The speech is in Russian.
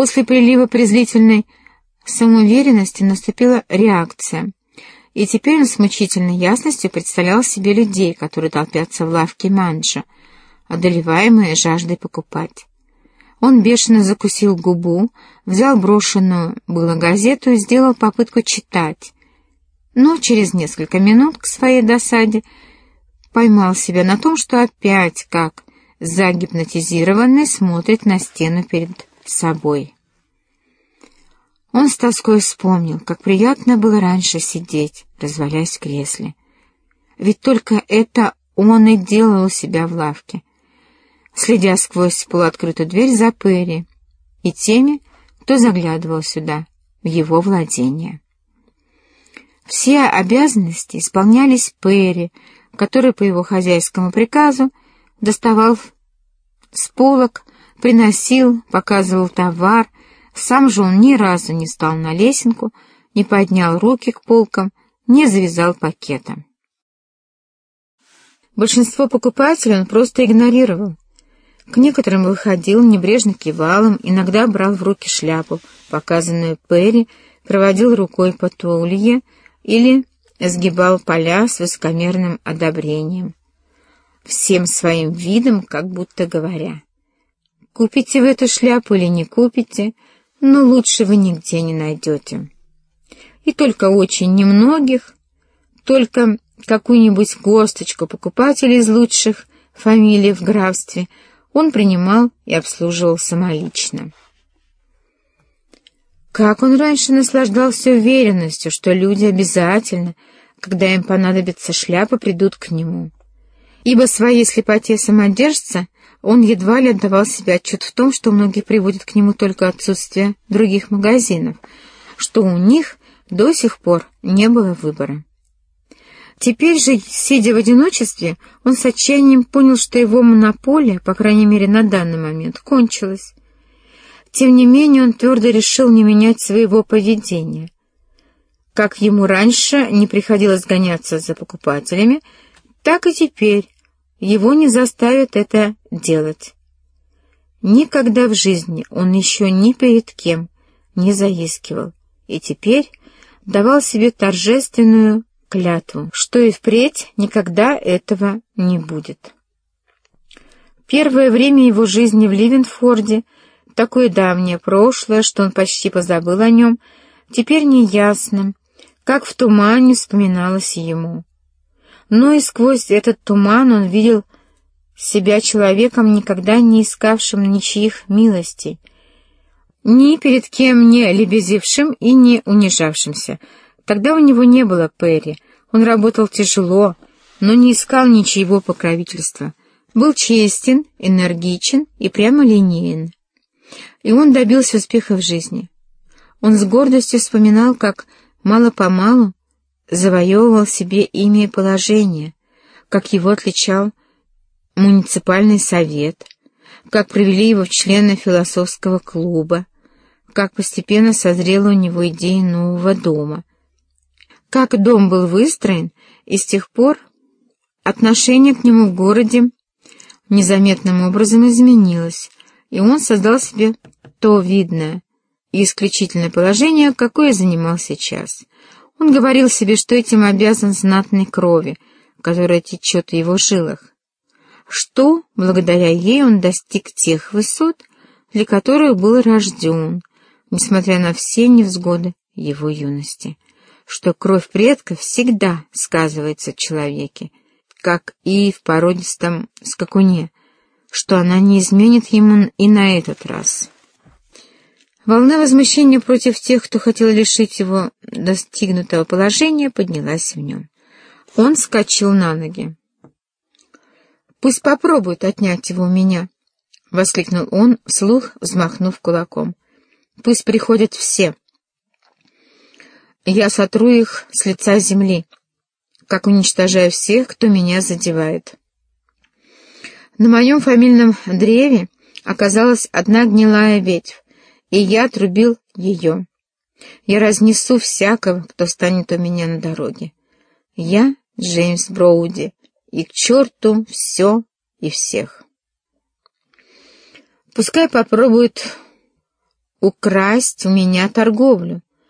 После прилива презрительной самоуверенности наступила реакция, и теперь он с мучительной ясностью представлял себе людей, которые толпятся в лавке манжа, одолеваемые жаждой покупать. Он бешено закусил губу, взял брошенную было газету и сделал попытку читать, но через несколько минут к своей досаде поймал себя на том, что опять, как загипнотизированный, смотрит на стену перед собой. Он с тоской вспомнил, как приятно было раньше сидеть, развалясь в кресле. Ведь только это он и делал у себя в лавке, следя сквозь полуоткрытую дверь за Перри и теми, кто заглядывал сюда, в его владение. Все обязанности исполнялись Перри, который по его хозяйскому приказу доставал с полок, приносил, показывал товар, сам же он ни разу не стал на лесенку, не поднял руки к полкам, не завязал пакетом. Большинство покупателей он просто игнорировал. К некоторым выходил, небрежно кивал им, иногда брал в руки шляпу, показанную Перри, проводил рукой по тулье или сгибал поля с высокомерным одобрением, всем своим видом, как будто говоря, «Купите вы эту шляпу или не купите, но лучше вы нигде не найдете». И только очень немногих, только какую-нибудь косточку покупателей из лучших фамилий в графстве он принимал и обслуживал самолично. Как он раньше наслаждался уверенностью, что люди обязательно, когда им понадобится шляпа, придут к нему. Ибо своей слепоте самодержца он едва ли отдавал себе отчет в том, что многих приводит к нему только отсутствие других магазинов, что у них до сих пор не было выбора. Теперь же, сидя в одиночестве, он с отчаянием понял, что его монополия, по крайней мере на данный момент, кончилась. Тем не менее, он твердо решил не менять своего поведения. Как ему раньше не приходилось гоняться за покупателями, так и теперь его не заставят это делать. Никогда в жизни он еще ни перед кем не заискивал, и теперь давал себе торжественную клятву, что и впредь никогда этого не будет. Первое время его жизни в Ливенфорде — такое давнее прошлое, что он почти позабыл о нем, теперь неясным, как в тумане вспоминалось ему. Но и сквозь этот туман он видел себя человеком, никогда не искавшим ничьих милостей, ни перед кем не лебезившим и не унижавшимся. Тогда у него не было Перри, он работал тяжело, но не искал ничьего покровительства. Был честен, энергичен и прямолинеен и он добился успеха в жизни. Он с гордостью вспоминал, как мало-помалу завоевывал себе имя и положение, как его отличал муниципальный совет, как провели его в члены философского клуба, как постепенно созрела у него идея нового дома, как дом был выстроен, и с тех пор отношение к нему в городе незаметным образом изменилось, и он создал себе то видное и исключительное положение, какое занимал сейчас. Он говорил себе, что этим обязан знатной крови, которая течет в его жилах, что, благодаря ей, он достиг тех высот, для которых был рожден, несмотря на все невзгоды его юности, что кровь предков всегда сказывается в человеке, как и в породистом скакуне, что она не изменит ему и на этот раз. Волна возмущения против тех, кто хотел лишить его достигнутого положения, поднялась в нем. Он скачал на ноги. «Пусть попробуют отнять его у меня!» — воскликнул он, вслух взмахнув кулаком. «Пусть приходят все. Я сотру их с лица земли, как уничтожаю всех, кто меня задевает». На моем фамильном древе оказалась одна гнилая ветвь, и я отрубил ее. Я разнесу всякого, кто станет у меня на дороге. Я Джеймс Броуди, и к черту все и всех. Пускай попробуют украсть у меня торговлю.